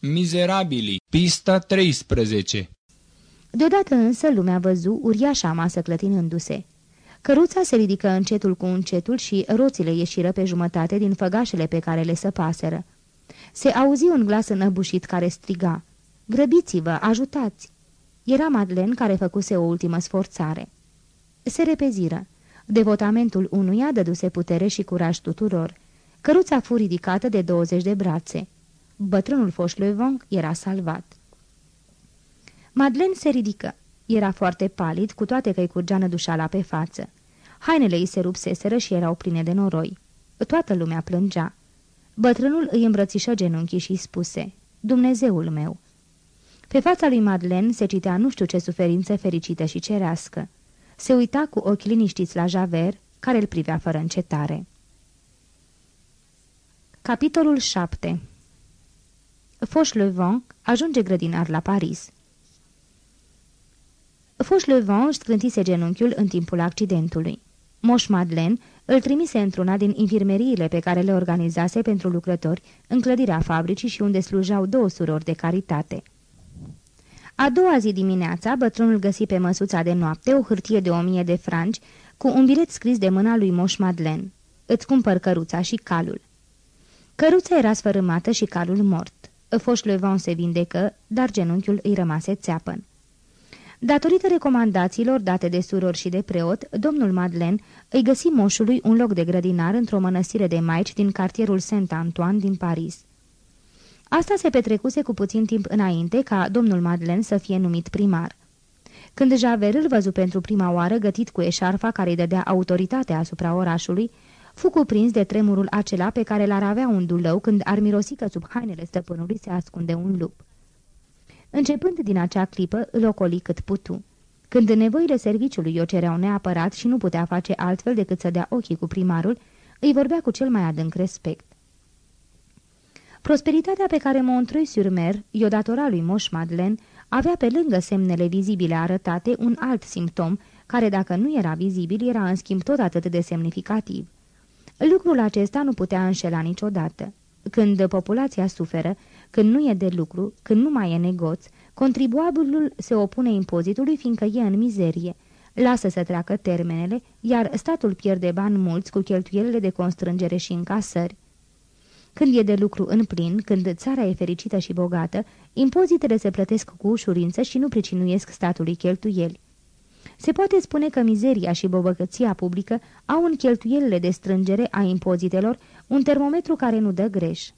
Mizerabili, pista 13 Deodată însă lumea văzu uriașa masă clătinându-se. Căruța se ridică încetul cu încetul și roțile ieșiră pe jumătate din făgașele pe care le săpaseră. Se auzi un glas înăbușit care striga, Grăbiți-vă, ajutați!" Era Madlen care făcuse o ultimă sforțare. Se repeziră. Devotamentul unuia dăduse putere și curaj tuturor. Căruța fu ridicată de 20 de brațe. Bătrânul Fauchelevent era salvat. Madlen se ridică. Era foarte palid, cu toate că îi curgea nădușala pe față. Hainele îi se rupseseră și erau pline de noroi. Toată lumea plângea. Bătrânul îi îmbrățișă genunchii și spuse, Dumnezeul meu! Pe fața lui Madlen se citea nu știu ce suferință fericită și cerească. Se uita cu ochi liniștiți la Javert, care îl privea fără încetare. Capitolul 7 Fauchelevent ajunge grădinar la Paris. Fauchelevent își scrântise genunchiul în timpul accidentului. Moș Madlen îl trimise într-una din infirmeriile pe care le organizase pentru lucrători în clădirea fabricii și unde slujau două surori de caritate. A doua zi dimineața, bătrânul găsi pe măsuța de noapte o hârtie de o mie de franci cu un bilet scris de mâna lui Moș Madlen. Îți cumpăr căruța și calul. Căruța era sfărâmată și calul mort. Fauchelevent se vindecă, dar genunchiul îi rămase țeapăn. Datorită recomandațiilor date de surori și de preot, domnul Madlen îi găsi moșului un loc de grădinar într-o mănăstire de maici din cartierul Saint-Antoine din Paris. Asta se petrecuse cu puțin timp înainte ca domnul Madlen să fie numit primar. Când Javert îl văzu pentru prima oară gătit cu eșarfa care îi dădea autoritate asupra orașului, fu cuprins de tremurul acela pe care l-ar avea un dulău când ar mirosi că sub hainele stăpânului se ascunde un lup. Începând din acea clipă, îl ocoli cât putu. Când nevoile serviciului o cereau neapărat și nu putea face altfel decât să dea ochii cu primarul, îi vorbea cu cel mai adânc respect. Prosperitatea pe care Montreuil-sur-Mer i-o datora lui Moș Madlen avea pe lângă semnele vizibile arătate un alt simptom, care dacă nu era vizibil, era în schimb tot atât de semnificativ. Lucrul acesta nu putea înșela niciodată. Când populația suferă, când nu e de lucru, când nu mai e negoț, contribuabilul se opune impozitului fiindcă e în mizerie. Lasă să treacă termenele, iar statul pierde bani mulți cu cheltuielile de constrângere și încasări. Când e de lucru în plin, când țara e fericită și bogată, impozitele se plătesc cu ușurință și nu pricinuiesc statului cheltuieli. Se poate spune că mizeria și bobăcăția publică au în cheltuielile de strângere a impozitelor un termometru care nu dă greș.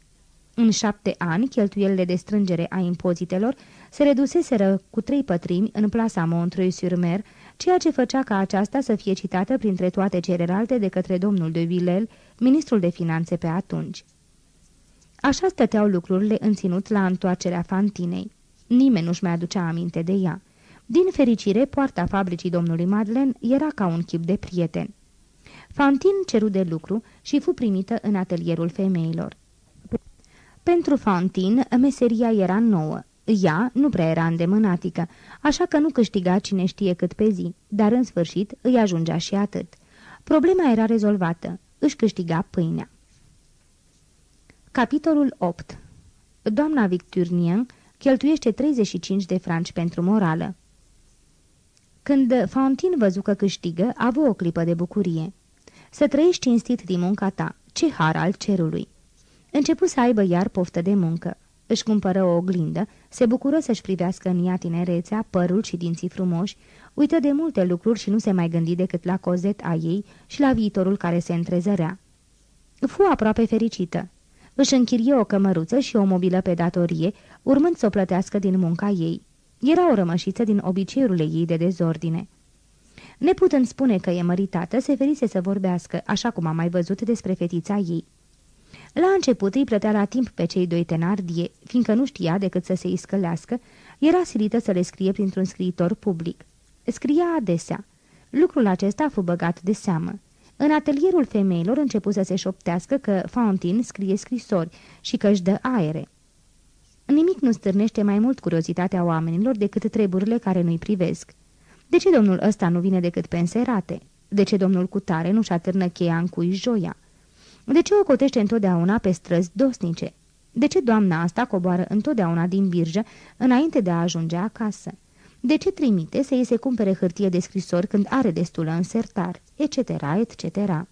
În șapte ani, cheltuielile de strângere a impozitelor se reduseseră cu trei pătrimi în plasa Montreuil-sur-Mer, ceea ce făcea ca aceasta să fie citată printre toate celelalte de către domnul de Villel, ministrul de finanțe pe atunci. Așa stăteau lucrurile înținut la întoarcerea Fantinei. Nimeni nu-și mai aducea aminte de ea. Din fericire, poarta fabricii domnului Madlen era ca un chip de prieten. Fantin ceru de lucru și fu primită în atelierul femeilor. Pentru Fantin, meseria era nouă. Ea nu prea era îndemânatică, așa că nu câștiga cine știe cât pe zi, dar în sfârșit îi ajungea și atât. Problema era rezolvată. Își câștiga pâinea. Capitolul 8 Doamna Victurnien cheltuiește 35 de franci pentru morală. Când Fantin văzu că câștigă, a avut o clipă de bucurie. Să trăiești cinstit din munca ta, ce har al cerului! Începu să aibă iar poftă de muncă. Își cumpără o oglindă, se bucură să-și privească în ea tinerețea, părul și dinții frumoși, uită de multe lucruri și nu se mai gândi decât la cozet a ei și la viitorul care se întrezărea. Fu aproape fericită. Își închirie o cămăruță și o mobilă pe datorie, urmând să o plătească din munca ei. Era o rămășiță din obiceiurile ei de dezordine. Neputând spune că e măritată, se ferise să vorbească, așa cum am mai văzut despre fetița ei. La început îi plătea la timp pe cei doi tenardie, fiindcă nu știa decât să se iscălească, era silită să le scrie printr-un scriitor public. Scria adesea. Lucrul acesta a fost băgat de seamă. În atelierul femeilor început să se șoptească că Fountain scrie scrisori și că își dă aere. Nimic nu stârnește mai mult curiozitatea oamenilor decât treburile care nu-i privesc. De ce domnul ăsta nu vine decât pe înserate? De ce domnul Cutare nu-și atârnă cheia în cui joia? De ce o cotește întotdeauna pe străzi dosnice? De ce doamna asta coboară întotdeauna din birjă înainte de a ajunge acasă? De ce trimite să îi se cumpere hârtie de scrisori când are destulă în sertar, etc., etc.?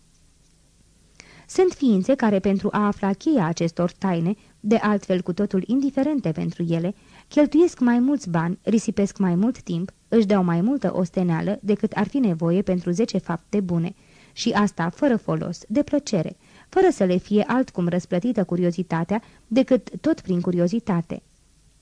Sunt ființe care, pentru a afla cheia acestor taine, de altfel cu totul indiferente pentru ele, cheltuiesc mai mulți bani, risipesc mai mult timp, își dau mai multă osteneală decât ar fi nevoie pentru zece fapte bune, și asta fără folos, de plăcere, fără să le fie altcum răsplătită curiozitatea decât tot prin curiozitate.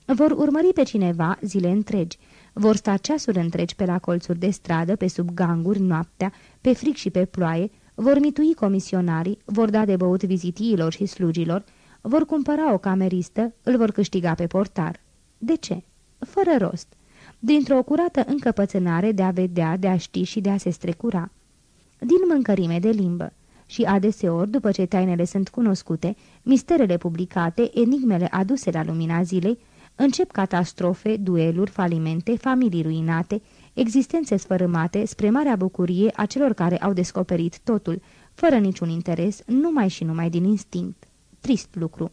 Vor urmări pe cineva zile întregi, vor sta ceasuri întregi pe la colțuri de stradă, pe sub ganguri noaptea, pe fric și pe ploaie, vor mitui comisionarii, vor da de băut vizitiilor și slugilor, vor cumpăra o cameristă, îl vor câștiga pe portar. De ce? Fără rost. Dintr-o curată încăpățânare de a vedea, de a ști și de a se strecura. Din mâncărime de limbă. Și adeseori, după ce tainele sunt cunoscute, misterele publicate, enigmele aduse la lumina zilei, încep catastrofe, dueluri, falimente, familii ruinate, existențe sfărâmate spre marea bucurie a celor care au descoperit totul, fără niciun interes, numai și numai din instinct. Trist lucru.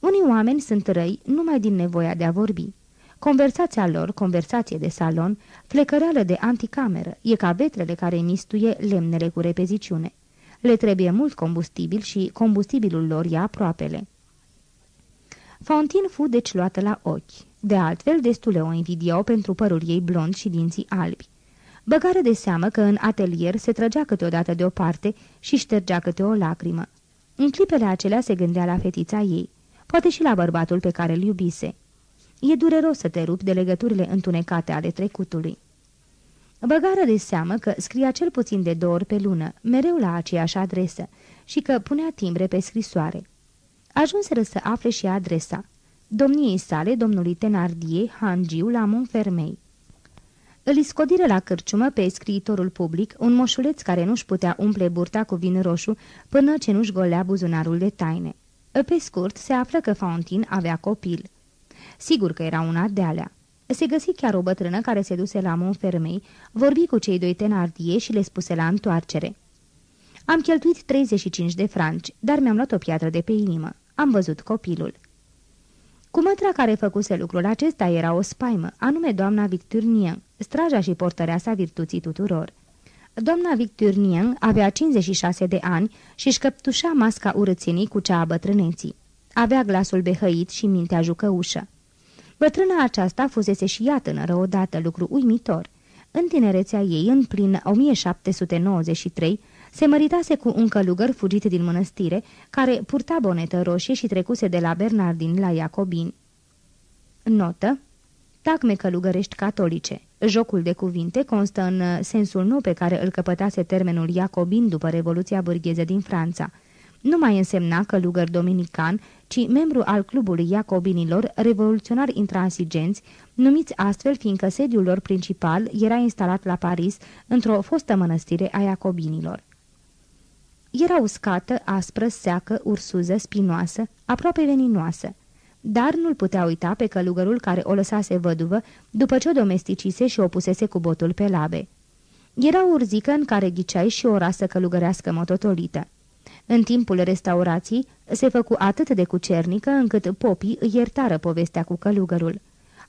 Unii oameni sunt răi numai din nevoia de a vorbi. Conversația lor, conversație de salon, flecăreală de anticameră, e ca vetrele care mistuie lemnele cu repeziciune. Le trebuie mult combustibil și combustibilul lor e aproapele. Fontin fu deci luată la ochi. De altfel, destule o invidiau pentru părul ei blond și dinții albi. Băgare de seamă că în atelier se trăgea câteodată deoparte și ștergea câte o lacrimă. În clipele acelea se gândea la fetița ei, poate și la bărbatul pe care îl iubise. E dureros să te rupi de legăturile întunecate ale trecutului. Băgară de seamă că scria cel puțin de două ori pe lună, mereu la aceeași adresă, și că punea timbre pe scrisoare. Ajunseră să afle și adresa. Domniei sale, domnului Tenardie, Hangiu, la Montfermei. Îl iscodiră la cârciumă pe scriitorul public, un moșuleț care nu-și putea umple burta cu vin roșu până ce nu-și golea buzunarul de taine. Pe scurt, se află că Fauntin avea copil. Sigur că era una de alea. Se găsi chiar o bătrână care se duse la Montfermei, vorbi cu cei doi tenardie și le spuse la întoarcere. Am cheltuit 35 de franci, dar mi-am luat o piatră de pe inimă. Am văzut copilul. Cu mătra care făcuse lucrul acesta era o spaimă, anume doamna Victurnien, straja și portăreasa virtuții tuturor. Doamna Victurnien avea 56 de ani și își căptușa masca urățenii cu cea a bătrâneții. Avea glasul behăit și mintea jucăușă. Bătrâna aceasta fusese și ea tânără odată, lucru uimitor. În tinerețea ei, în plin 1793, se măritase cu un călugăr fugit din mănăstire, care purta bonetă roșie și trecuse de la Bernardin la Iacobin. Notă Tacme călugărești catolice. Jocul de cuvinte constă în sensul nou pe care îl căpătase termenul Iacobin după Revoluția Bârgheză din Franța. Nu mai însemna călugăr dominican, ci membru al clubului Iacobinilor, revoluționari intransigenți, numiți astfel fiindcă sediul lor principal era instalat la Paris, într-o fostă mănăstire a Iacobinilor. Era uscată, aspră, seacă, ursuză, spinoasă, aproape veninoasă. Dar nu-l putea uita pe călugărul care o lăsase văduvă după ce o domesticise și o pusese cu botul pe labe. Era urzică în care ghiceai și o rasă călugărească mototolită. În timpul restaurației se făcu atât de cucernică încât popii îi iertară povestea cu călugărul.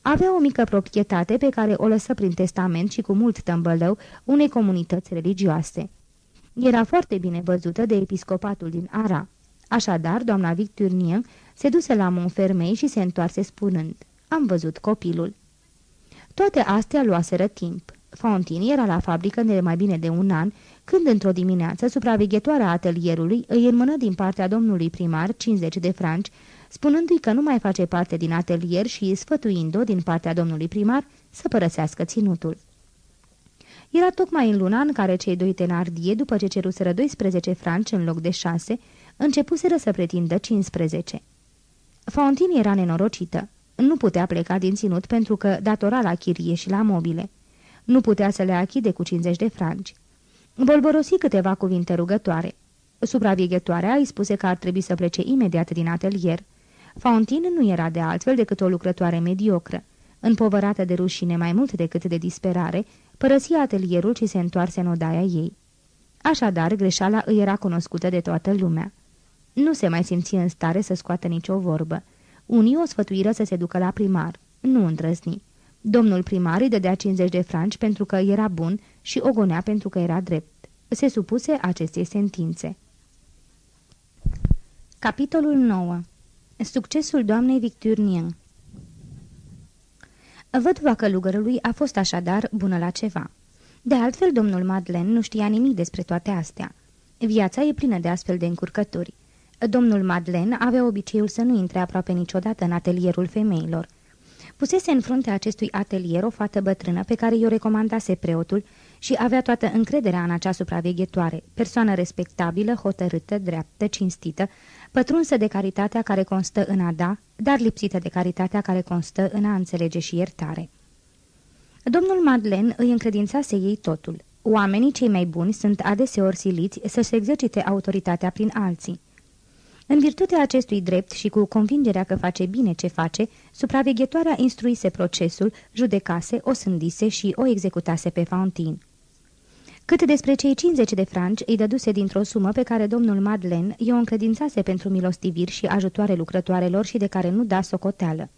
Avea o mică proprietate pe care o lăsă prin testament și cu mult tămbălău unei comunități religioase. Era foarte bine văzută de episcopatul din Ara. Așadar, doamna Victurnien se duse la Montfermei și se întoarse spunând, Am văzut copilul." Toate astea luaseră timp. Fontin era la fabrică de mai bine de un an, când într-o dimineață supraveghetoarea atelierului îi înmână din partea domnului primar 50 de franci, spunându-i că nu mai face parte din atelier și sfătuind-o din partea domnului primar să părăsească ținutul. Era tocmai în luna în care cei doi tenardie, după ce ceruseră 12 franci în loc de 6, începuseră să pretindă 15. Fontin era nenorocită. Nu putea pleca din ținut pentru că datora la chirie și la mobile. Nu putea să le achide cu 50 de franci. Bolborosi câteva cuvinte rugătoare. Supraveghetoarea îi spuse că ar trebui să plece imediat din atelier. Fontin nu era de altfel decât o lucrătoare mediocră. Împovărată de rușine mai mult decât de disperare, părăsi atelierul și se întoarse în odaia ei. Așadar, greșeala îi era cunoscută de toată lumea. Nu se mai simți în stare să scoată nicio vorbă. Unii o sfătuiră să se ducă la primar. Nu îndrăzni. Domnul primar îi dădea 50 de franci pentru că era bun și o gonea pentru că era drept. Se supuse acestei sentințe. Capitolul 9 Succesul doamnei Victurnien Văduva călugărului a fost așadar bună la ceva. De altfel, domnul Madeleine nu știa nimic despre toate astea. Viața e plină de astfel de încurcături. Domnul Madeleine avea obiceiul să nu intre aproape niciodată în atelierul femeilor. Pusese în fruntea acestui atelier o fată bătrână pe care i-o recomandase preotul și avea toată încrederea în acea supraveghetoare, persoană respectabilă, hotărâtă, dreaptă, cinstită, pătrunsă de caritatea care constă în a da, dar lipsită de caritatea care constă în a înțelege și iertare. Domnul Madeleine îi încredințase ei totul. Oamenii cei mai buni sunt adeseori siliți să se exercite autoritatea prin alții. În virtutea acestui drept și cu convingerea că face bine ce face, supraveghetoarea instruise procesul, judecase, o sândise și o executase pe Fountain. Cât despre cei 50 de franci îi dăduse dintr-o sumă pe care domnul Madeleine i-o încredințase pentru milostiviri și ajutoare lucrătoarelor și de care nu da socoteală.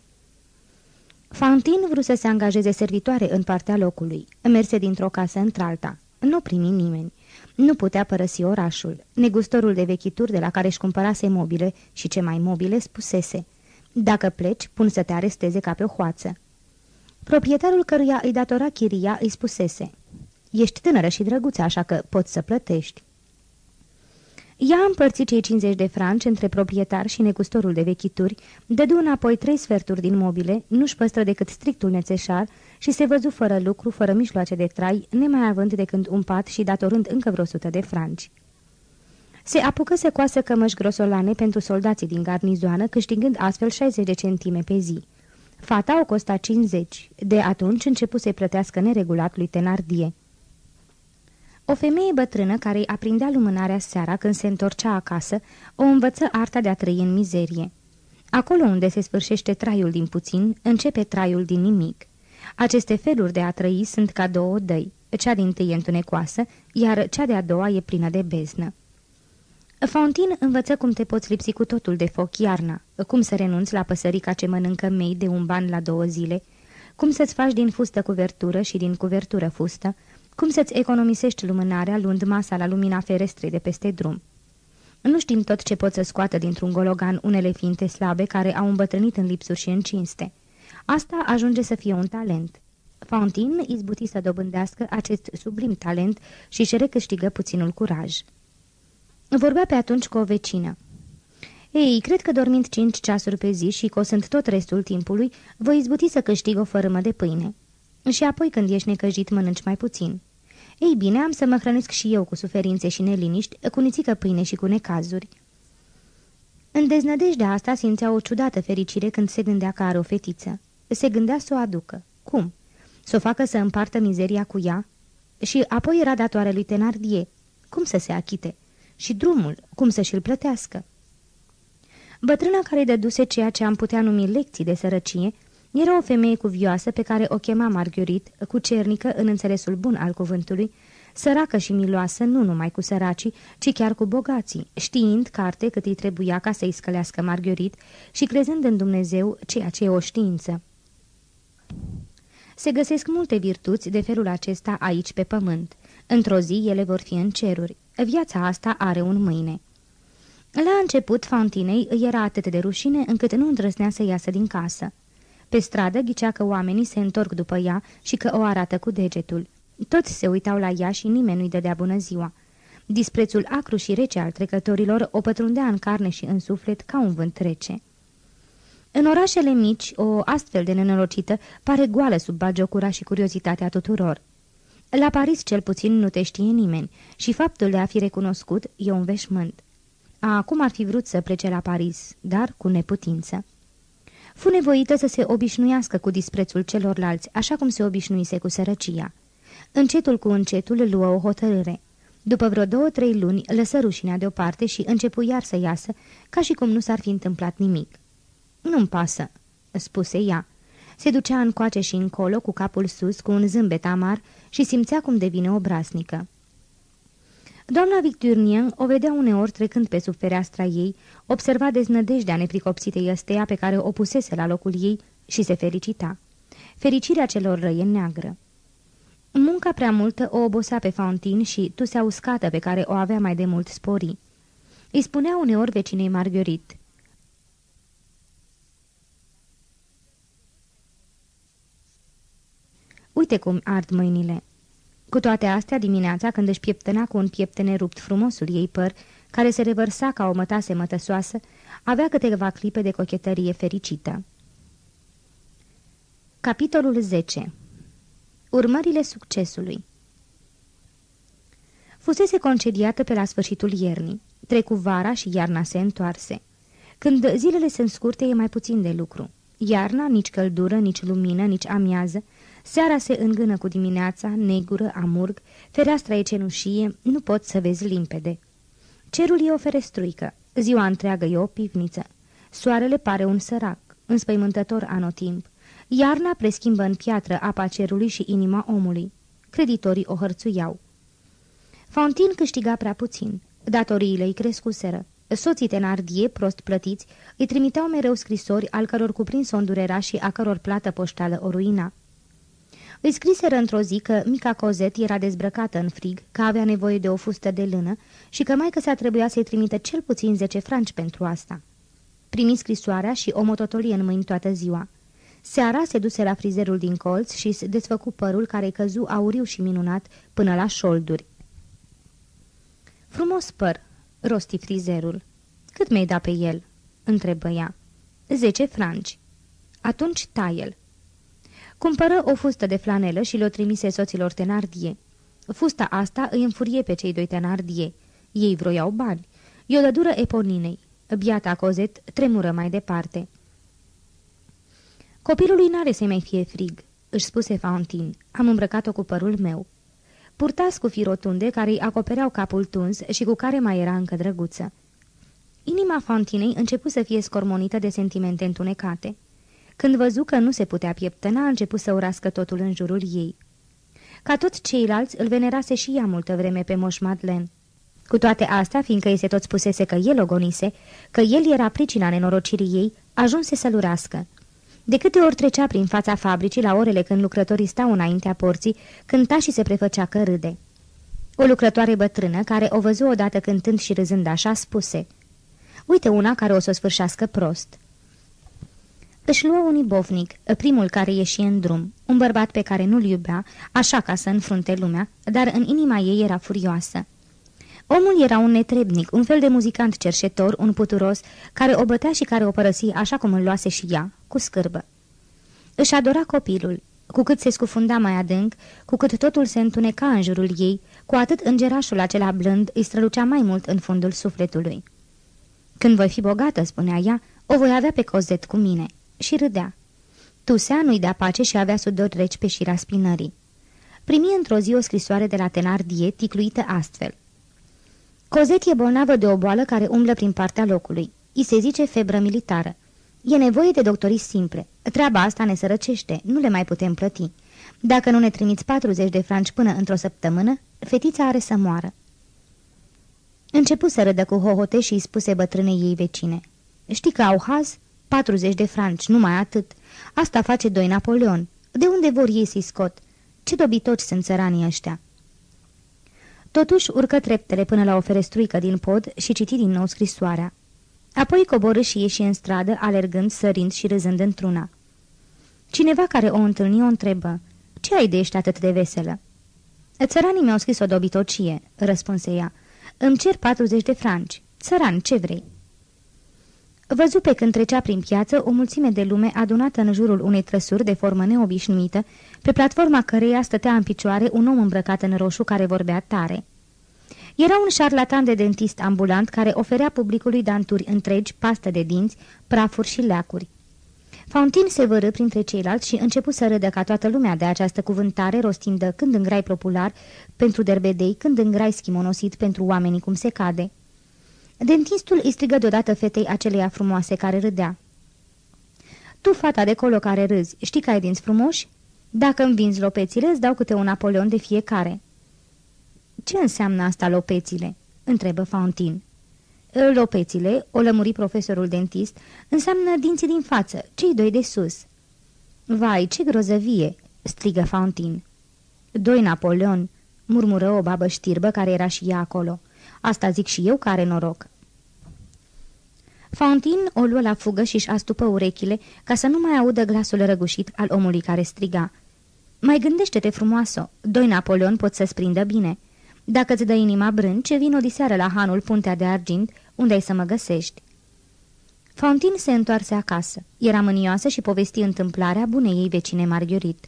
Fantin vrut să se angajeze servitoare în partea locului. Merse dintr-o casă într-alta. Nu primi nimeni. Nu putea părăsi orașul. Negustorul de vechituri de la care își cumpărase mobile și ce mai mobile spusese. Dacă pleci, pun să te aresteze ca pe o hoață. Proprietarul căruia îi datora chiria îi spusese. Ești tânără și drăguță, așa că poți să plătești. Ea împărțit cei 50 de franci între proprietar și negustorul de vechituri, dădu înapoi trei sferturi din mobile, nu-și păstră decât strictul nețeșar și se văzu fără lucru, fără mijloace de trai, nemai având decât un pat și datorând încă vreo sută de franci. Se apucă să coasă cămăși grosolane pentru soldații din garnizoană, câștigând astfel 60 de centime pe zi. Fata o costa 50. De atunci început să-i plătească neregulat lui Tenardie. O femeie bătrână care îi aprindea lumânarea seara când se întorcea acasă, o învăță arta de a trăi în mizerie. Acolo unde se sfârșește traiul din puțin, începe traiul din nimic. Aceste feluri de a trăi sunt ca două dăi, cea din tâi e întunecoasă, iar cea de-a doua e plină de beznă. Fontin învăță cum te poți lipsi cu totul de foc iarna, cum să renunți la păsărica ce mănâncă mei de un ban la două zile, cum să-ți faci din fustă cuvertură și din cuvertură fustă, cum să-ți economisești lumânarea luând masa la lumina ferestrei de peste drum? Nu știm tot ce pot să scoată dintr-un gologan unele ființe slabe care au îmbătrânit în lipsuri și în cinste. Asta ajunge să fie un talent. Fontin izbuti să dobândească acest sublim talent și își recâștigă puținul curaj. Vorbea pe atunci cu o vecină. Ei, cred că dormind cinci ceasuri pe zi și cosând tot restul timpului, voi izbuti să câștig o fărâmă de pâine. Și apoi, când ești necăjit, mănânci mai puțin. Ei bine, am să mă hrănesc și eu cu suferințe și neliniști, cu nițică pâine și cu necazuri. În deznădejdea asta simțea o ciudată fericire când se gândea că are o fetiță. Se gândea să o aducă. Cum? Să o facă să împartă mizeria cu ea? Și apoi era datoare lui Tenardie. Cum să se achite? Și drumul, cum să și-l plătească? Bătrâna care dăduse ceea ce am putea numi lecții de sărăcie, era o femeie cuvioasă pe care o chema Marguerite, cu cernică în înțelesul bun al cuvântului, săracă și miloasă nu numai cu săracii, ci chiar cu bogații, știind carte cât îi trebuia ca să-i scălească Marguerite și crezând în Dumnezeu ceea ce e o știință. Se găsesc multe virtuți de felul acesta aici pe pământ. Într-o zi ele vor fi în ceruri. Viața asta are un mâine. La început, Fantinei îi era atât de rușine încât nu îndrăznea să iasă din casă. Pe stradă ghicea că oamenii se întorc după ea și că o arată cu degetul. Toți se uitau la ea și nimeni nu-i dădea bună ziua. Disprețul acru și rece al trecătorilor o pătrundea în carne și în suflet ca un vânt rece. În orașele mici, o astfel de nenorocită pare goală sub bagiocura și curiozitatea tuturor. La Paris cel puțin nu te știe nimeni și faptul de a fi recunoscut e un veșmânt. Acum ar fi vrut să plece la Paris, dar cu neputință. Fu nevoită să se obișnuiască cu disprețul celorlalți, așa cum se obișnuise cu sărăcia. Încetul cu încetul luă o hotărâre. După vreo două-trei luni, lăsă rușinea deoparte și începu iar să iasă, ca și cum nu s-ar fi întâmplat nimic. Nu-mi pasă," spuse ea. Se ducea încoace și încolo, cu capul sus, cu un zâmbet amar și simțea cum devine obraznică. Doamna Victurnien o vedea uneori trecând pe sub fereastra ei, observa deznădejdea nepricopsitei ăsteia pe care o pusese la locul ei și se felicita. Fericirea celor răi în neagră. Munca prea multă o obosea pe Fauntin și tusea uscată pe care o avea mai de mult spori. Îi spunea uneori vecinei Marguerite. Uite cum ard mâinile. Cu toate astea, dimineața, când își pieptăna cu un pieptene rupt frumosul ei păr, care se revărsa ca o mătase mătăsoasă, avea câteva clipe de cochetărie fericită. Capitolul 10 Urmările succesului Fusese concediată pe la sfârșitul iernii. Trecu vara și iarna se întoarse. Când zilele sunt scurte, e mai puțin de lucru. Iarna, nici căldură, nici lumină, nici amiază, Seara se îngână cu dimineața, negură, amurg, fereastra e cenușie, nu pot să vezi limpede. Cerul e o ferestruică, ziua întreagă e o pivniță. Soarele pare un sărac, înspăimântător anotimp. Iarna preschimbă în piatră apa cerului și inima omului. Creditorii o hărțuiau. Fontin câștiga prea puțin. Datoriile îi crescuseră. Soții tenardie, prost plătiți, îi trimiteau mereu scrisori al căror cuprins o îndurera și a căror plată poștală o ruina. Îi scriseră într-o zi că mica Cozet era dezbrăcată în frig, că avea nevoie de o fustă de lână și că mai că s-a trebuia să-i trimită cel puțin 10 franci pentru asta. Primi scrisoarea și o mototolie în mâini toată ziua. Seara se duse la frizerul din colț și se desfăcu părul care căzu auriu și minunat până la șolduri. Frumos păr, rosti frizerul. Cât mi-ai dat pe el?" întrebă ea. Zece franci." Atunci taie-l." Cumpără o fustă de flanelă și le-o trimise soților Tenardie. Fusta asta îi înfurie pe cei doi Tenardie. Ei vroiau bani. I-o dădură Eponinei. Biata Cozet tremură mai departe. Copilului n-are să-i mai fie frig, își spuse Fauntin. Am îmbrăcat-o cu părul meu. Purta scufii rotunde care îi acopereau capul tuns și cu care mai era încă drăguță. Inima Fauntinei început să fie scormonită de sentimente întunecate. Când văzu că nu se putea pieptăna, a început să urască totul în jurul ei. Ca toți ceilalți, îl venerase și ea multă vreme pe Moș Madlen. Cu toate astea, fiindcă îi se tot spusese că el o gonise, că el era pricina nenorocirii ei, ajunse să-l urască. De câte ori trecea prin fața fabricii la orele când lucrătorii stau înaintea porții, cânta și se prefăcea că râde. O lucrătoare bătrână, care o văzu odată cântând și râzând așa, spuse Uite una care o să o sfârșească prost." Își luă un ibovnic, primul care ieși în drum, un bărbat pe care nu-l iubea, așa ca să înfrunte lumea, dar în inima ei era furioasă. Omul era un netrebnic, un fel de muzicant cerșetor, un puturos, care o bătea și care o părăsi așa cum îl luase și ea, cu scârbă. Își adora copilul. Cu cât se scufunda mai adânc, cu cât totul se întuneca în jurul ei, cu atât îngerașul acela blând îi strălucea mai mult în fundul sufletului. Când voi fi bogată, spunea ea, o voi avea pe cozet cu mine și râdea. Tusea nu-i dea pace și avea sudori reci pe șira spinării. Primi într-o zi o scrisoare de la Tenardie, ticluită astfel. Cozet e bolnavă de o boală care umblă prin partea locului. I se zice febră militară. E nevoie de doctorii simple. Treaba asta ne sărăcește, nu le mai putem plăti. Dacă nu ne trimiți 40 de franci până într-o săptămână, fetița are să moară. Începu să râdă cu hohote și îi spuse bătrânei ei vecine. Știi că au haz? 40 de franci, numai atât. Asta face doi Napoleon. De unde vor ei să-i scot? Ce dobitoci sunt țăranii ăștia?" Totuși urcă treptele până la o ferestruică din pod și citi din nou scrisoarea. Apoi coborâ și ieși în stradă, alergând, sărind și râzând într-una. Cineva care o întâlni o întrebă, Ce ai de ești atât de veselă?" Țăranii mi-au scris o dobitocie," răspunse ea. Îmi cer 40 de franci. Țăran, ce vrei?" Văzu pe când trecea prin piață o mulțime de lume adunată în jurul unei trăsuri de formă neobișnuită, pe platforma căreia stătea în picioare un om îmbrăcat în roșu care vorbea tare. Era un șarlatan de dentist ambulant care oferea publicului danturi întregi, pastă de dinți, prafuri și leacuri. Fauntin se vără printre ceilalți și începu să râdă ca toată lumea de această cuvântare, rostind când în grai popular pentru derbedei, când în grai schimonosit pentru oamenii cum se cade. Dentistul îi strigă deodată fetei aceleia frumoase care râdea. Tu, fata de colo care râzi, știi că ai dinți frumoși? Dacă îmi vinzi lopețile, îți dau câte un Napoleon de fiecare." Ce înseamnă asta lopețile?" întrebă Fountain. Lopețile, o lămuri profesorul dentist, înseamnă dinții din față, cei doi de sus." Vai, ce grozăvie!" strigă Fountain. Doi Napoleon," murmură o babă știrbă care era și ea acolo. Asta zic și eu care noroc." Fountain o luă la fugă și-și astupă urechile ca să nu mai audă glasul răgușit al omului care striga. Mai gândește-te frumoasă, doi Napoleon pot să-ți prindă bine. Dacă ți dă inima brânce, vin o diseară la hanul Puntea de Argint, unde ai să mă găsești." Fountain se întoarse acasă. Era mânioasă și povesti întâmplarea bunei ei vecine Margherit.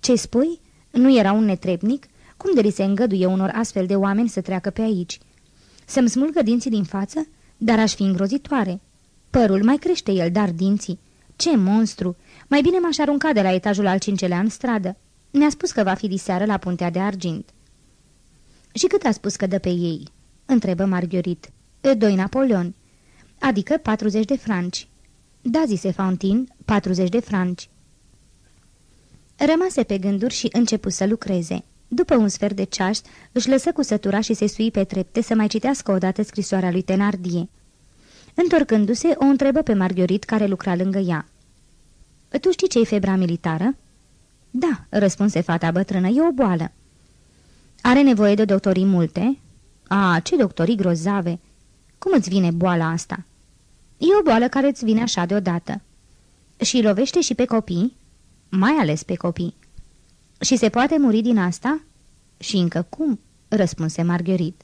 Ce spui? Nu era un netrebnic? Cum de li se îngăduie unor astfel de oameni să treacă pe aici? Să-mi smulgă dinții din față? Dar aș fi îngrozitoare. Părul mai crește el, dar dinții. Ce monstru! Mai bine m-aș arunca de la etajul al cincelea în stradă. Ne-a spus că va fi diseară la puntea de argint. Și cât a spus că dă pe ei?" întrebă Margherit. Doi Napoleon. Adică 40 de franci. Da, zise Fountain, 40 de franci. Rămase pe gânduri și începu să lucreze. După un sfert de ceas, își lăsă cusătura și se sui pe trepte să mai citească odată scrisoarea lui Tenardie. Întorcându-se, o întrebă pe Margherit, care lucra lângă ea. Tu știi ce-i febra militară?" Da," răspunse fata bătrână, e o boală." Are nevoie de doctorii multe?" A, ce doctorii grozave! Cum îți vine boala asta?" E o boală care îți vine așa deodată." Și lovește și pe copii?" Mai ales pe copii." Și se poate muri din asta?" Și încă cum?" răspunse Margherit.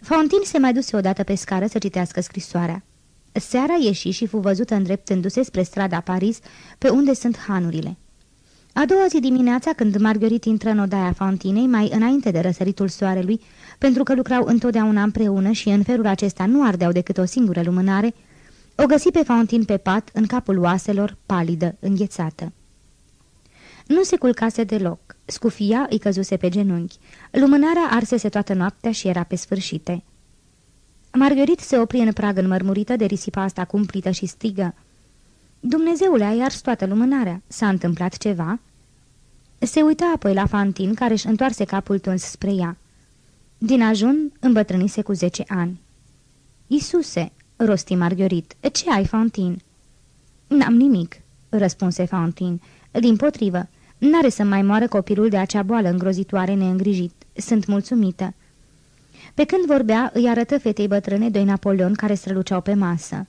Fontin se mai duse odată pe scară să citească scrisoarea. Seara ieși și fu văzută îndreptându-se spre strada Paris, pe unde sunt hanurile. A doua zi dimineața, când Margherit intră în odaia Fontinei, mai înainte de răsăritul soarelui, pentru că lucrau întotdeauna împreună și în felul acesta nu ardeau decât o singură lumânare, o găsi pe Fontin pe pat, în capul oaselor, palidă, înghețată. Nu se culcase deloc. Scufia îi căzuse pe genunchi. Lumânarea arsese toată noaptea și era pe sfârșite. Margherit se opri în prag înmărmurită de risipa asta cumplită și strigă. Dumnezeule, ai ars toată lumânarea. S-a întâmplat ceva?" Se uita apoi la Fantin, care își întoarse capul tuns spre ea. Din ajun îmbătrânise cu zece ani. Isuse, rosti Margherit, ce ai, Fantin?" N-am nimic," răspunse Fantin. Din potrivă, n-are să mai moară copilul de acea boală îngrozitoare neîngrijit. Sunt mulțumită." Pe când vorbea, îi arătă fetei bătrâne doi Napoleon care străluceau pe masă.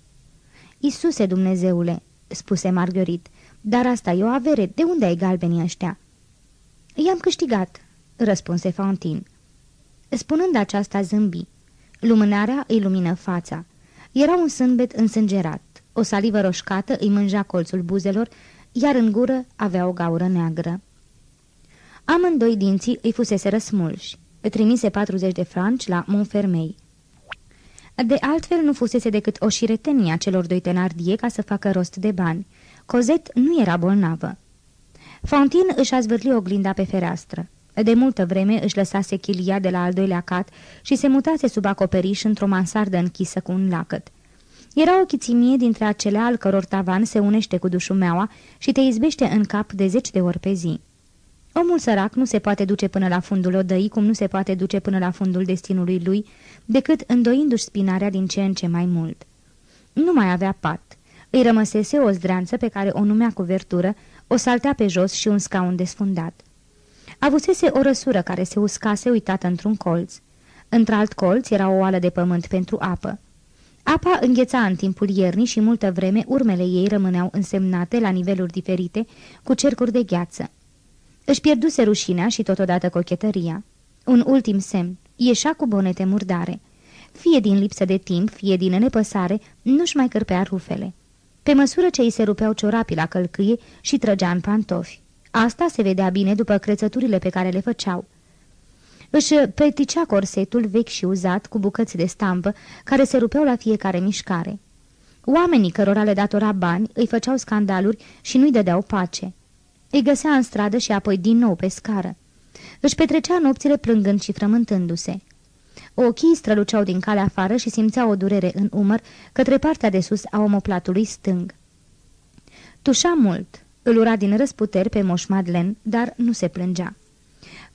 Isuse, Dumnezeule!" spuse Margherit, dar asta e o avere. De unde ai galbenii ăștia?" I-am câștigat," răspunse Fontin. Spunând aceasta zâmbi. Lumânarea îi lumină fața. Era un sâmbet însângerat. O salivă roșcată îi mânja colțul buzelor, iar în gură avea o gaură neagră. Amândoi dinții îi fusese răsmulși. Trimise 40 de franci la Montfermei. De altfel nu fusese decât o șiretenie a celor doi tenardie ca să facă rost de bani. Cozet nu era bolnavă. Fontin își a zvârli oglinda pe fereastră. De multă vreme își lăsase chilia de la al doilea cat și se mutase sub acoperiș într-o mansardă închisă cu un lacăt. Era o chițimie dintre acelea al căror tavan se unește cu dușumeaua și te izbește în cap de zeci de ori pe zi. Omul sărac nu se poate duce până la fundul odăii, cum nu se poate duce până la fundul destinului lui, decât îndoindu-și spinarea din ce în ce mai mult. Nu mai avea pat. Îi rămăsese o zdreanță pe care o numea cuvertură, o saltea pe jos și un scaun desfundat. Avusese o răsură care se uscase uitată într-un colț. Într-alt colț era o oală de pământ pentru apă. Apa îngheța în timpul iernii și multă vreme urmele ei rămâneau însemnate la niveluri diferite, cu cercuri de gheață. Își pierduse rușinea și totodată cochetăria. Un ultim semn. Ieșea cu bonete murdare. Fie din lipsă de timp, fie din nepăsare, nu-și mai cărpea rufele. Pe măsură ce îi se rupeau ciorapii la călcâie și trăgea în pantofi. Asta se vedea bine după crețăturile pe care le făceau. Își peticea corsetul vechi și uzat cu bucăți de stampă care se rupeau la fiecare mișcare. Oamenii cărora le datora bani îi făceau scandaluri și nu-i dădeau pace. Îi găsea în stradă și apoi din nou pe scară. Își petrecea nopțile plângând și frământându-se. Ochii străluceau din calea afară și simțea o durere în umăr către partea de sus a omoplatului stâng. Tușa mult, îl ura din răsputeri pe Moș Madlen, dar nu se plângea.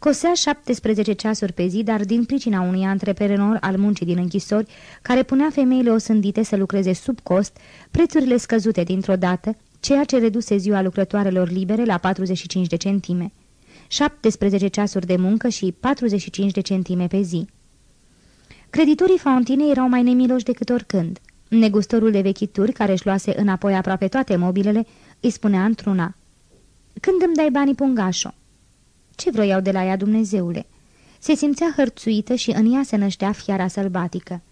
Cosea 17 ceasuri pe zi, dar din pricina unui antreprenor al muncii din închisori, care punea femeile osândite să lucreze sub cost, prețurile scăzute dintr-o dată, ceea ce reduse ziua lucrătoarelor libere la 45 de centime. 17 ceasuri de muncă și 45 de centime pe zi. Creditorii Fontine erau mai nemiloși decât oricând. Negustorul de vechituri, care își luase înapoi aproape toate mobilele, îi spunea într-una, Când îmi dai banii pungașo?" Ce vroiau de la ea, Dumnezeule?" Se simțea hărțuită și în ea se năștea fiara sălbatică.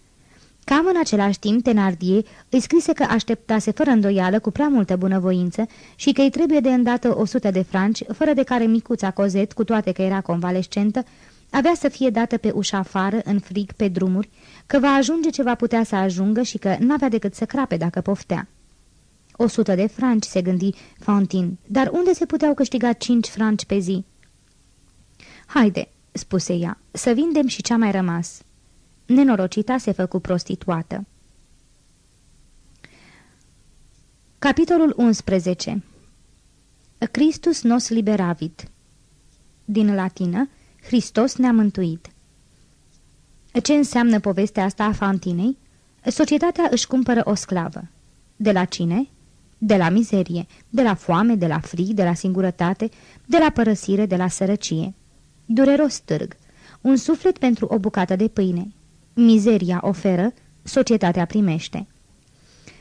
Cam în același timp, Tenardie îi scrise că așteptase fără îndoială, cu prea multă bunăvoință, și că îi trebuie de îndată o sută de franci, fără de care micuța Cozet, cu toate că era convalescentă, avea să fie dată pe ușa afară, în frig, pe drumuri, că va ajunge ce va putea să ajungă și că n-avea decât să crape dacă poftea. O sută de franci, se gândi Fontin, dar unde se puteau câștiga cinci franci pe zi? Haide, spuse ea, să vindem și ce-a mai rămas. Nenorocita se făcu prostituată. Capitolul 11 Christus nos liberavit Din latină, Hristos ne-a mântuit. Ce înseamnă povestea asta a Fantinei? Societatea își cumpără o sclavă. De la cine? De la mizerie, de la foame, de la frig, de la singurătate, de la părăsire, de la sărăcie. Dureros târg. Un suflet pentru o bucată de pâine. Mizeria oferă, societatea primește.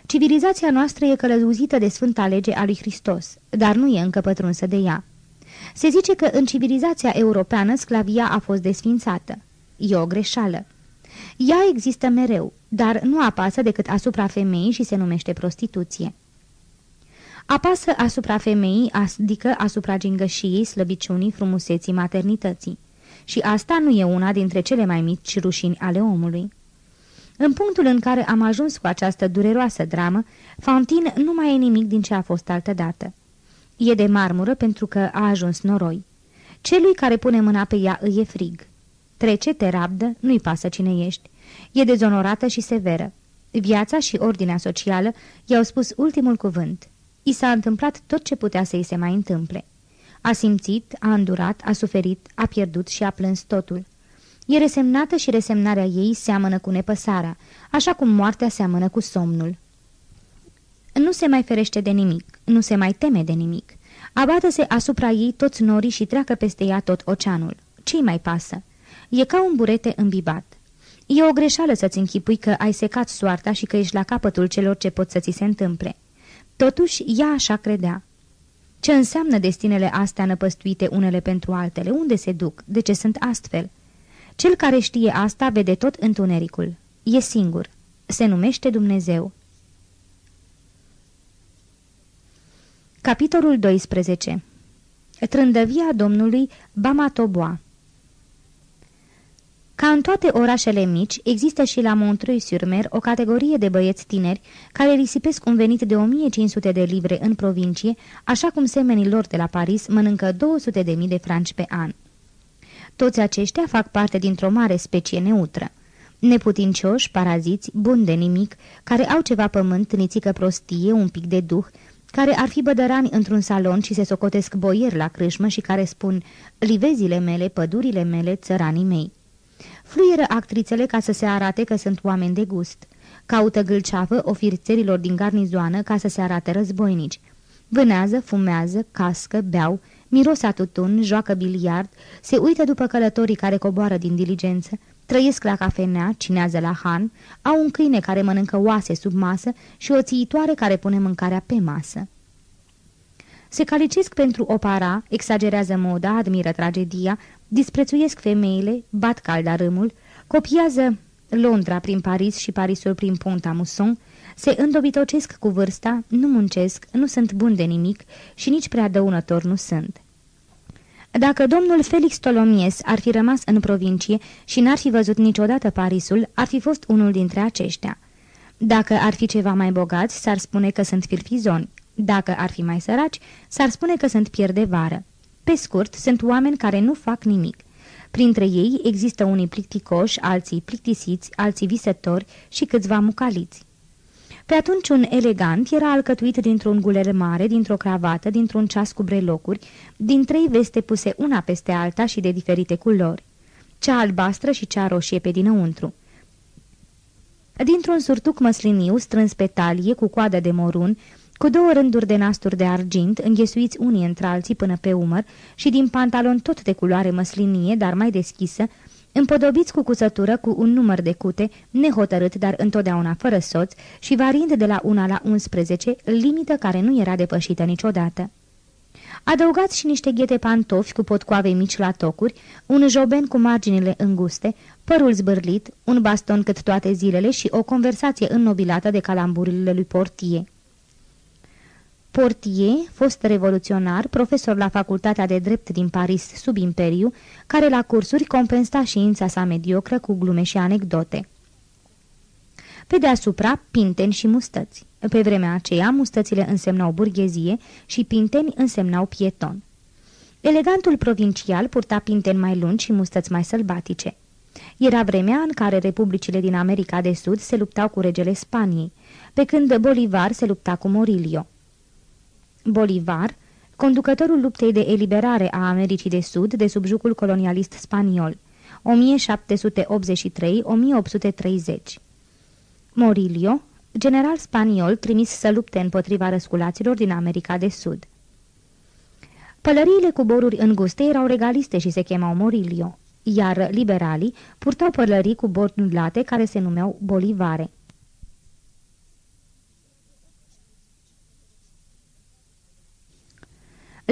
Civilizația noastră e călăuzită de sfânta lege a lui Hristos, dar nu e încă pătrunsă de ea. Se zice că în civilizația europeană sclavia a fost desfințată. E o greșeală. Ea există mereu, dar nu apasă decât asupra femeii și se numește prostituție. Apasă asupra femeii, adică asupra gingășiei, slăbiciunii, frumuseții, maternității. Și asta nu e una dintre cele mai mici rușini ale omului. În punctul în care am ajuns cu această dureroasă dramă, Fantin nu mai e nimic din ce a fost altădată. E de marmură pentru că a ajuns noroi. Celui care pune mâna pe ea îi e frig. Trece, te rabdă, nu-i pasă cine ești. E dezonorată și severă. Viața și ordinea socială i-au spus ultimul cuvânt. I s-a întâmplat tot ce putea să-i se mai întâmple. A simțit, a îndurat, a suferit, a pierdut și a plâns totul. E resemnată și resemnarea ei seamănă cu nepăsarea, așa cum moartea seamănă cu somnul. Nu se mai ferește de nimic, nu se mai teme de nimic. Abată-se asupra ei toți norii și treacă peste ea tot oceanul. Ce-i mai pasă? E ca un burete îmbibat. E o greșeală să-ți închipui că ai secat soarta și că ești la capătul celor ce pot să ți se întâmple. Totuși, ea așa credea. Ce înseamnă destinele astea năpăstuite unele pentru altele? Unde se duc? De ce sunt astfel? Cel care știe asta vede tot întunericul. E singur. Se numește Dumnezeu. Capitolul 12 Trândăvia Domnului Bamatoboa ca în toate orașele mici, există și la Montreuil-sur-Mer o categorie de băieți tineri care risipesc un venit de 1500 de livre în provincie, așa cum semenii lor de la Paris mănâncă 200 de mii de franci pe an. Toți aceștia fac parte dintr-o mare specie neutră. Neputincioși, paraziți, buni de nimic, care au ceva pământ, nițică prostie, un pic de duh, care ar fi bădărani într-un salon și se socotesc boieri la crâșmă și care spun livezile mele, pădurile mele, țăranii mei. Fluieră actrițele ca să se arate că sunt oameni de gust. Caută gâlceavă ofițerilor din garnizoană ca să se arate războinici. Vânează, fumează, cască, beau, miros a tutun, joacă biliard, se uită după călătorii care coboară din diligență, trăiesc la cafenea, cinează la han, au un câine care mănâncă oase sub masă și o țiitoare care pune mâncarea pe masă. Se calicesc pentru opara, exagerează moda, admiră tragedia, disprețuiesc femeile, bat calda râmul, copiază Londra prin Paris și Parisul prin Ponta Muson, se îndobitocesc cu vârsta, nu muncesc, nu sunt bun de nimic și nici prea dăunător nu sunt. Dacă domnul Felix Tolomies ar fi rămas în provincie și n-ar fi văzut niciodată Parisul, ar fi fost unul dintre aceștia. Dacă ar fi ceva mai bogați, s-ar spune că sunt firfizoni. Dacă ar fi mai săraci, s-ar spune că sunt pierde vară. Pe scurt, sunt oameni care nu fac nimic. Printre ei există unii plicticoși, alții plictisiți, alții visători și câțiva mucaliți. Pe atunci un elegant era alcătuit dintr-un guler mare, dintr-o cravată, dintr-un ceas cu brelocuri, din trei veste puse una peste alta și de diferite culori, cea albastră și cea roșie pe dinăuntru. Dintr-un surtuc măsliniu strâns pe talie, cu coadă de morun, cu două rânduri de nasturi de argint, înghesuiți unii între alții până pe umăr, și din pantalon tot de culoare măslinie, dar mai deschisă, împodobiți cu cusătură cu un număr de cute, nehotărât, dar întotdeauna fără soț, și variind de la una la 11, limită care nu era depășită niciodată. Adăugați și niște ghete pantofi cu potcoave mici la tocuri, un joben cu marginile înguste, părul zbârlit, un baston cât toate zilele și o conversație înnobilată de calamburile lui Portie. Portier, fost revoluționar, profesor la Facultatea de Drept din Paris sub Imperiu, care la cursuri compensa știința sa mediocră cu glume și anecdote. Pe deasupra, pinteni și mustăți. Pe vremea aceea, mustățile însemnau burghezie și pinteni însemnau pieton. Elegantul provincial purta pinteni mai lungi și mustăți mai sălbatice. Era vremea în care republicile din America de Sud se luptau cu regele Spaniei, pe când Bolivar se lupta cu Morilio. Bolivar, conducătorul luptei de eliberare a Americii de Sud de subjucul colonialist spaniol, 1783-1830. Morillo, general spaniol trimis să lupte împotriva răsculaților din America de Sud. Pălăriile cu boruri înguste erau regaliste și se chemau Morillo, iar liberalii purtau pălării cu boruri late care se numeau bolivare.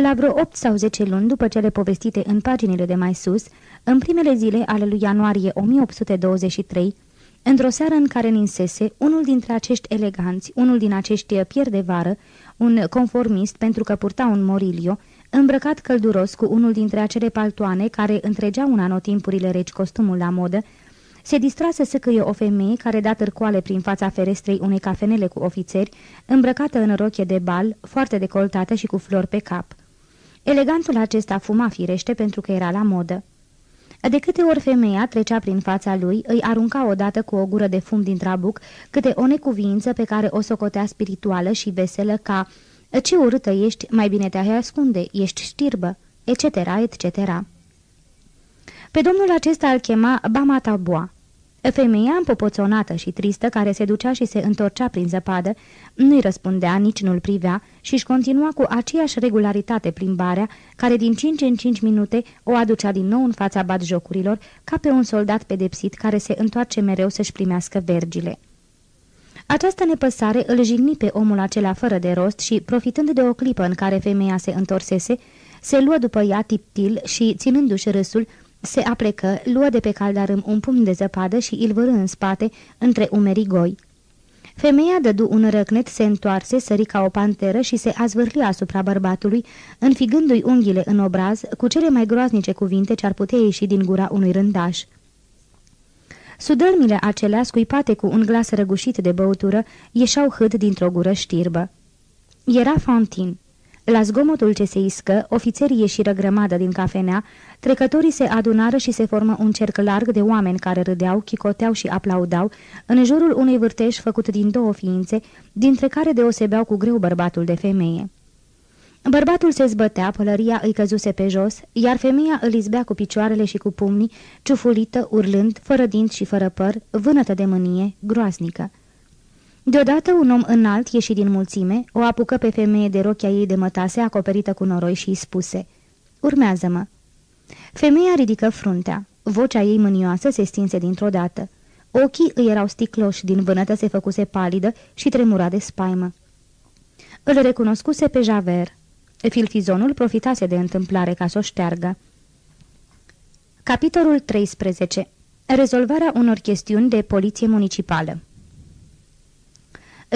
La vreo 8 sau 10 luni după cele povestite în paginile de mai sus, în primele zile ale lui ianuarie 1823, într-o seară în care ninsese, unul dintre acești eleganți, unul din acești pier de vară, un conformist pentru că purta un morilio, îmbrăcat călduros cu unul dintre acele paltoane care întregeau în anotimpurile reci costumul la modă, se distrase să căie o femeie care da târcoale prin fața ferestrei unei cafenele cu ofițeri, îmbrăcată în roche de bal, foarte decoltată și cu flori pe cap. Elegantul acesta fuma firește pentru că era la modă. De câte ori femeia trecea prin fața lui, îi arunca odată cu o gură de fum din trabuc câte o necuvință pe care o socotea spirituală și veselă ca Ce urâtă ești, mai bine te-ai ascunde, ești știrbă, etc., etc. Pe domnul acesta îl chema Bamataboa. Femeia împopoțonată și tristă, care se ducea și se întorcea prin zăpadă, nu-i răspundea, nici nu-l privea și își continua cu aceeași regularitate plimbarea, care din 5 în 5 minute o aducea din nou în fața batjocurilor, ca pe un soldat pedepsit care se întoarce mereu să-și primească vergile. Această nepăsare îl jigni pe omul acela fără de rost și, profitând de o clipă în care femeia se întorsese, se luă după ea tiptil și, ținându-și râsul, se aplecă, luă de pe caldarâm un pumn de zăpadă și îl vârâ în spate, între umerii goi. Femeia dădu un răcnet, se întoarse, sări ca o panteră și se azvârli asupra bărbatului, înfigându-i unghiile în obraz, cu cele mai groaznice cuvinte ce ar putea ieși din gura unui rândaș. Sudălmile acelea, scuipate cu un glas răgușit de băutură, ieșau hâd dintr-o gură știrbă. Era Fantin. La zgomotul ce se iscă, ofițerii ieșiră grămadă din cafenea, trecătorii se adunară și se formă un cerc larg de oameni care râdeau, chicoteau și aplaudau în jurul unui vârtej făcut din două ființe, dintre care deosebeau cu greu bărbatul de femeie. Bărbatul se zbătea, pălăria îi căzuse pe jos, iar femeia îl izbea cu picioarele și cu pumnii, ciufulită, urlând, fără dinți și fără păr, vânătă de mânie, groaznică. Deodată un om înalt ieși din mulțime, o apucă pe femeie de rochia ei de mătase acoperită cu noroi și îi spuse Urmează-mă! Femeia ridică fruntea. Vocea ei mânioasă se stinse dintr-o dată. Ochii îi erau sticloși, din vânătă se făcuse palidă și tremura de spaimă. Îl recunoscuse pe Javert. Filfizonul profitase de întâmplare ca să o șteargă. Capitolul 13. Rezolvarea unor chestiuni de poliție municipală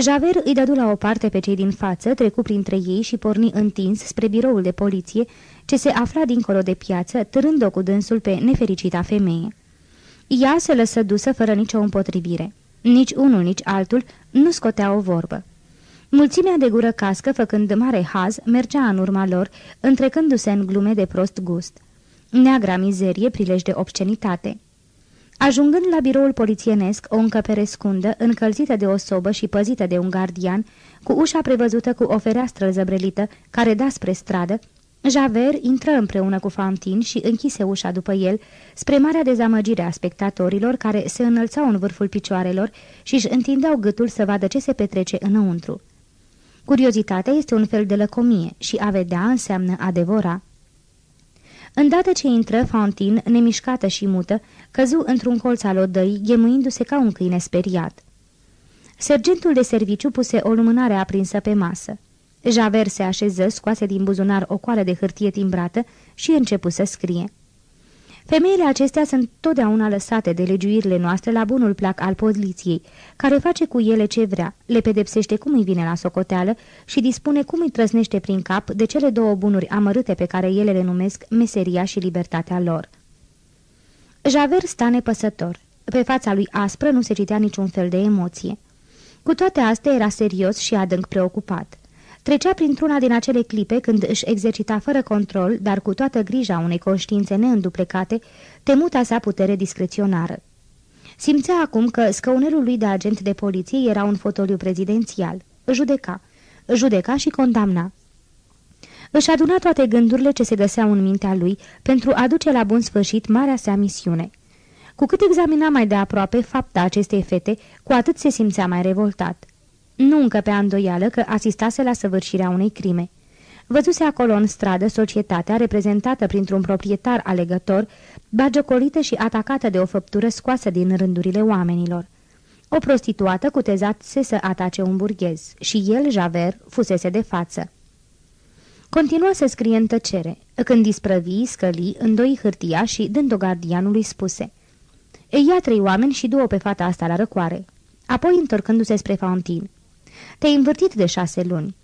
Javert îi dădu la o parte pe cei din față, trecu printre ei și porni întins spre biroul de poliție, ce se afla dincolo de piață, târând-o cu dânsul pe nefericita femeie. Ea se lăsă dusă fără nicio împotrivire. Nici unul, nici altul nu scotea o vorbă. Mulțimea de gură cască, făcând mare haz, mergea în urma lor, întrecându-se în glume de prost gust. Neagra mizerie, prilej de obscenitate. Ajungând la biroul polițienesc, o încăpere scundă, încălzită de o sobă și păzită de un gardian, cu ușa prevăzută cu o fereastră zăbrelită care da spre stradă, Javert intră împreună cu Fantin și închise ușa după el, spre marea dezamăgire a spectatorilor care se înălțau în vârful picioarelor și își întindeau gâtul să vadă ce se petrece înăuntru. Curiozitatea este un fel de lăcomie și a vedea înseamnă a devora. Îndată ce intră, Fantin, nemișcată și mută, căzu într-un colț al odăii, ghemuindu-se ca un câine speriat. Sergentul de serviciu puse o lumânare aprinsă pe masă. Javert se așeză, scoase din buzunar o coală de hârtie timbrată și începu să scrie. Femeile acestea sunt totdeauna lăsate de legiuirile noastre la bunul plac al poliției, care face cu ele ce vrea, le pedepsește cum îi vine la socoteală și dispune cum îi trăsnește prin cap de cele două bunuri amărâte pe care ele le numesc meseria și libertatea lor. Javert sta nepăsător. Pe fața lui aspră nu se citea niciun fel de emoție. Cu toate astea era serios și adânc preocupat. Trecea printr-una din acele clipe când își exercita fără control, dar cu toată grija unei conștiințe neînduplecate, temuta sa putere discreționară. Simțea acum că scăunerul lui de agent de poliție era un fotoliu prezidențial. Judeca. Judeca și condamna. Își aduna toate gândurile ce se găseau în mintea lui pentru a duce la bun sfârșit marea sa misiune. Cu cât examina mai de aproape fapta acestei fete, cu atât se simțea mai revoltat. Nu încă pe îndoială că asistase la săvârșirea unei crime. Văzuse acolo în stradă societatea reprezentată printr-un proprietar alegător, bagiocolită și atacată de o făptură scoasă din rândurile oamenilor. O prostituată cutezase să atace un burghez și el, Javert, fusese de față. Continua să scrie în tăcere. Când disprăvi, scăli, îndoi hârtia și, dând-o gardianului, spuse Ei ia trei oameni și două pe fata asta la răcoare." Apoi, întorcându-se spre Fauntin. Te-ai învârtit de șase luni."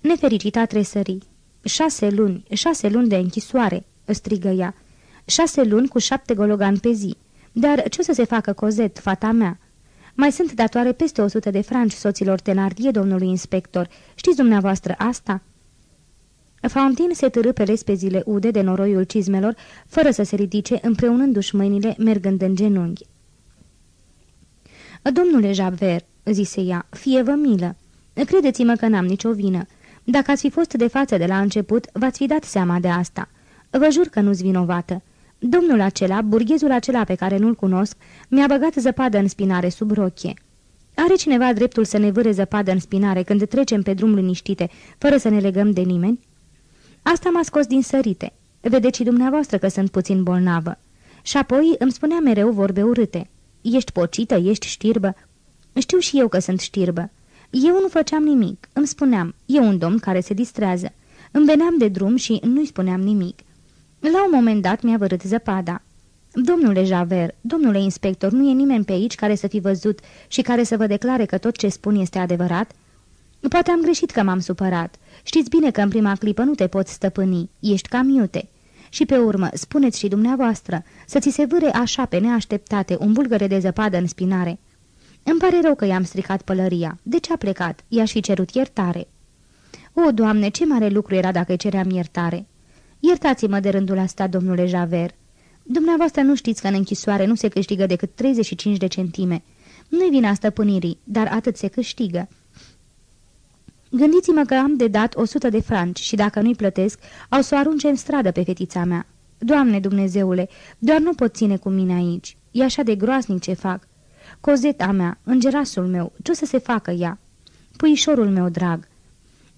Nefericita tresării. Șase luni, șase luni de închisoare," strigă ea. Șase luni cu șapte gologani pe zi. Dar ce o să se facă Cozet, fata mea?" Mai sunt datoare peste o sută de franci soților Tenardie, domnului inspector. Știți dumneavoastră asta?" Fauntin se târâ pe lespezile ude de noroiul cizmelor, fără să se ridice, împreunându-și mâinile, mergând în genunchi. Domnule Javert," zise ea, fie vă milă. Credeți-mă că n-am nicio vină. Dacă ați fi fost de față de la început, v-ați fi dat seama de asta. Vă jur că nu-s vinovată. Domnul acela, burghezul acela pe care nu-l cunosc, mi-a băgat zăpadă în spinare sub rochie. Are cineva dreptul să ne vâre zăpadă în spinare când trecem pe drum liniștite, fără să ne legăm de nimeni? Asta m-a scos din sărite. Vedeți și dumneavoastră că sunt puțin bolnavă. Și apoi îmi spunea mereu vorbe urâte. Ești pocită, ești știrbă. Știu și eu că sunt știrbă. Eu nu făceam nimic. Îmi spuneam, e un domn care se distrează. Îmi veneam de drum și nu-i spuneam nimic. La un moment dat mi-a vărât zăpada. Domnule Javert, domnule inspector, nu e nimeni pe aici care să fi văzut și care să vă declare că tot ce spun este adevărat? Poate am greșit că m-am supărat. Știți bine că în prima clipă nu te poți stăpâni, ești cam iute. Și pe urmă, spuneți și dumneavoastră, să ți se vâre așa pe neașteptate un bulgăre de zăpadă în spinare. Îmi pare rău că i-am stricat pălăria. De ce a plecat? I-aș fi cerut iertare." O, Doamne, ce mare lucru era dacă îi ceream iertare!" Iertați-mă de rândul asta, domnule Javert. Dumneavoastră nu știți că în închisoare nu se câștigă decât 35 de centime. Nu-i vina stăpânirii, dar atât se câștigă. Gândiți-mă că am de dat 100 de franci și dacă nu-i plătesc, au să o arunce în stradă pe fetița mea. Doamne Dumnezeule, doar nu pot ține cu mine aici. E așa de groasnic ce fac. Cozeta mea, îngerasul meu, ce o să se facă ea? Puișorul meu drag.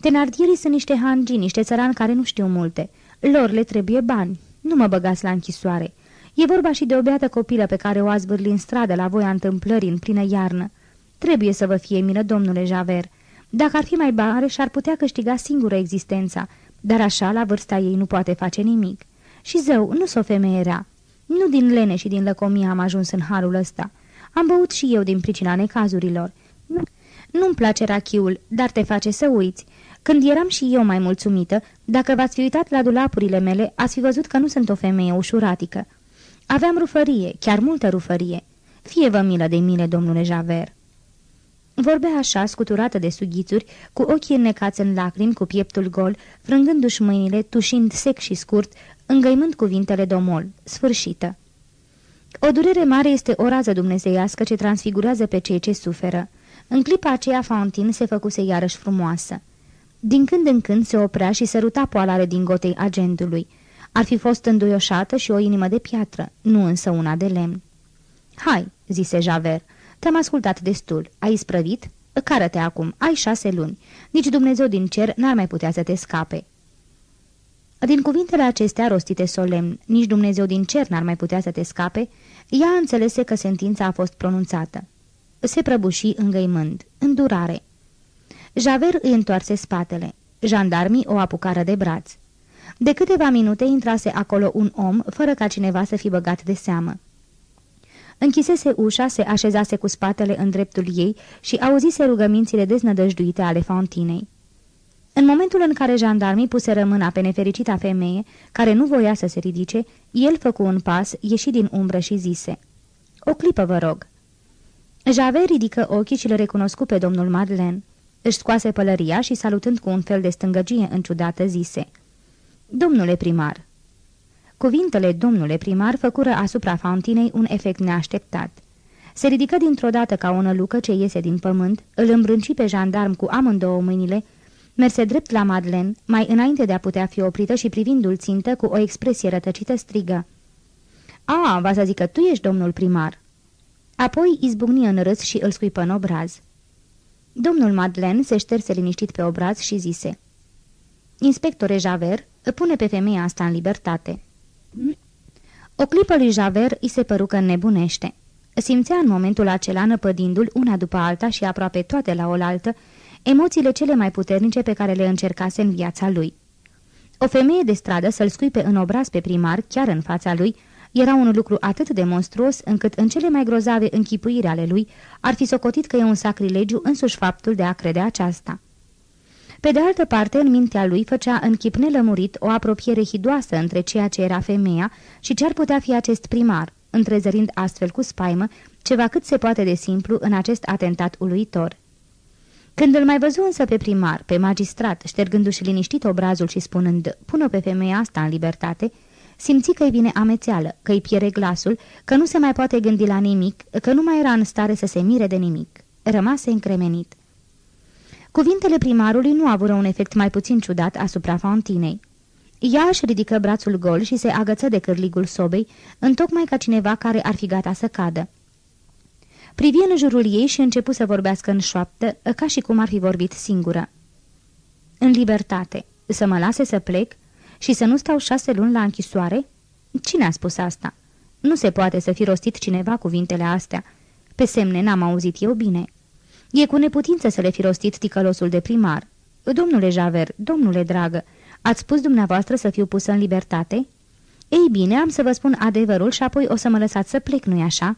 Tenardierii sunt niște hangi, niște țărani care nu știu multe. Lor le trebuie bani. Nu mă băgați la închisoare. E vorba și de o beată copilă pe care o ați vârli în stradă la voia întâmplării în plină iarnă. Trebuie să vă fie milă, domnule Javert. Dacă ar fi mai mare, și-ar putea câștiga singură existența, dar așa, la vârsta ei, nu poate face nimic. Și zău, nu s-o femeie rea. Nu din lene și din lăcomie am ajuns în harul ăsta. Am băut și eu din pricina necazurilor. Nu, nu-mi place rachiul, dar te face să uiți. Când eram și eu mai mulțumită, dacă v-ați fi uitat la dulapurile mele, ați fi văzut că nu sunt o femeie ușuratică. Aveam rufărie, chiar multă rufărie. Fie vă milă de mine, domnule Javert. Vorbea așa, scuturată de sughițuri, cu ochii înnecați în lacrimi, cu pieptul gol, frângându-și mâinile, tușind sec și scurt, îngăimând cuvintele domol, sfârșită. O durere mare este o rază dumnezeiască ce transfigurează pe cei ce suferă. În clipa aceea, Fantine se făcuse iarăși frumoasă. Din când în când se oprea și săruta poalare din gotei agentului. Ar fi fost înduioșată și o inimă de piatră, nu însă una de lemn. Hai," zise Javert, te-am ascultat destul. Ai sprăvit? Cară-te acum, ai șase luni. Nici Dumnezeu din cer n-ar mai putea să te scape." Din cuvintele acestea rostite solemn, nici Dumnezeu din cer n-ar mai putea să te scape, ea înțelese că sentința a fost pronunțată. Se prăbuși îngăimând. Îndurare. Javert îi întoarse spatele. Jandarmii o apucară de braț. De câteva minute intrase acolo un om, fără ca cineva să fi băgat de seamă. Închisese ușa, se așezase cu spatele în dreptul ei și auzise rugămințile deznădăjduite ale Fantinei. În momentul în care jandarmii puse mâna pe nefericita femeie, care nu voia să se ridice, el făcu un pas, ieși din umbră și zise, O clipă, vă rog." Javert ridică ochii și le recunoscu pe domnul Madeleine. Își scoase pălăria și, salutând cu un fel de stângăgie înciudată, zise, Domnule primar." Cuvintele domnule primar făcură asupra Fantinei un efect neașteptat. Se ridică dintr-o dată ca o nălucă ce iese din pământ, îl îmbrânci pe jandarm cu amândouă mâinile, merse drept la Madeleine, mai înainte de a putea fi oprită și privindu-l țintă cu o expresie rătăcită strigă. A, va să zică tu ești domnul primar." Apoi izbucni în râs și îl scuipă în obraz. Domnul Madeleine se șterse liniștit pe obraz și zise Inspectore Javert, pune pe femeia asta în libertate." O clipă lui Javert îi se păru că nebunește. Simțea în momentul acela, năpădindu-l una după alta și aproape toate la oaltă, emoțiile cele mai puternice pe care le încercase în viața lui. O femeie de stradă să-l scuipe în obraz pe primar, chiar în fața lui, era un lucru atât de monstruos încât în cele mai grozave închipuiri ale lui ar fi socotit că e un sacrilegiu însuși faptul de a crede aceasta. Pe de altă parte, în mintea lui făcea în chip nelămurit o apropiere hidoasă între ceea ce era femeia și ce ar putea fi acest primar, întrezărind astfel cu spaimă ceva cât se poate de simplu în acest atentat uluitor. Când îl mai văzu însă pe primar, pe magistrat, ștergându-și liniștit obrazul și spunând, pună pe femeia asta în libertate, simți că-i vine amețeală, că-i piere glasul, că nu se mai poate gândi la nimic, că nu mai era în stare să se mire de nimic. Rămase încremenit. Cuvintele primarului nu avură un efect mai puțin ciudat asupra Fantinei. Ea își ridică brațul gol și se agăță de cârligul sobei, întocmai ca cineva care ar fi gata să cadă. Privi în jurul ei și începu să vorbească în șoaptă, ca și cum ar fi vorbit singură. În libertate, să mă lase să plec și să nu stau șase luni la închisoare? Cine a spus asta? Nu se poate să fi rostit cineva cuvintele astea. Pe semne n-am auzit eu bine. E cu neputință să le fi rostit ticălosul de primar. Domnule Javer, domnule dragă, ați spus dumneavoastră să fiu pusă în libertate? Ei bine, am să vă spun adevărul și apoi o să mă lăsați să plec, nu-i așa?"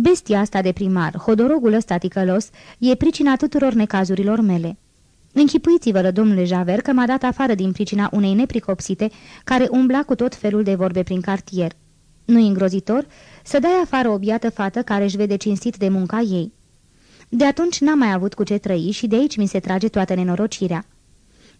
Bestia asta de primar, hodorogul ăsta ticălos, e pricina tuturor necazurilor mele. Închipuiți-vă, domnule Javer, că m-a dat afară din pricina unei nepricopsite care umbla cu tot felul de vorbe prin cartier. Nu-i îngrozitor să dai afară o biată fată care își vede cinstit de munca ei. De atunci n-am mai avut cu ce trăi și de aici mi se trage toată nenorocirea.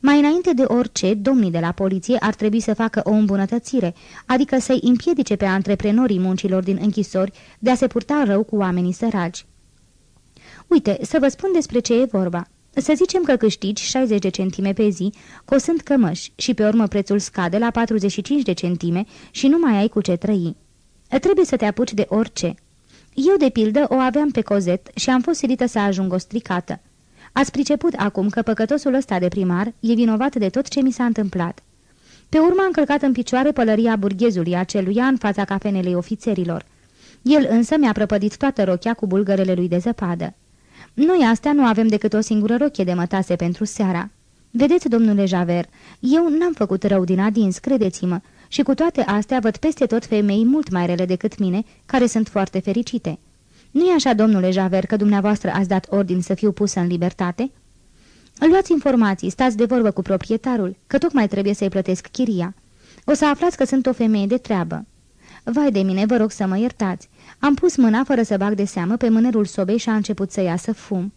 Mai înainte de orice, domnii de la poliție ar trebui să facă o îmbunătățire, adică să-i împiedice pe antreprenorii muncilor din închisori de a se purta rău cu oamenii săraci. Uite, să vă spun despre ce e vorba. Să zicem că câștigi 60 de centime pe zi, cosând cămăși, și pe urmă prețul scade la 45 de centime și nu mai ai cu ce trăi. Trebuie să te apuci de orice. Eu, de pildă, o aveam pe cozet și am fost silită să ajung o stricată. Ați priceput acum că păcătosul ăsta de primar e vinovat de tot ce mi s-a întâmplat. Pe urmă am călcat în picioare pălăria burghezului aceluia în fața cafenelei ofițerilor. El însă mi-a prăpădit toată rochia cu bulgărele lui de zăpadă. Noi astea nu avem decât o singură rochie de mătase pentru seara. Vedeți, domnule Javer, eu n-am făcut rău din adins, credeți-mă, și cu toate astea văd peste tot femei mult mai rele decât mine, care sunt foarte fericite. nu e așa, domnule Javer, că dumneavoastră ați dat ordin să fiu pusă în libertate?" Luați informații, stați de vorbă cu proprietarul, că tocmai trebuie să-i plătesc chiria. O să aflați că sunt o femeie de treabă." Vai de mine, vă rog să mă iertați. Am pus mâna fără să bag de seamă pe mânerul sobei și a început să iasă fum.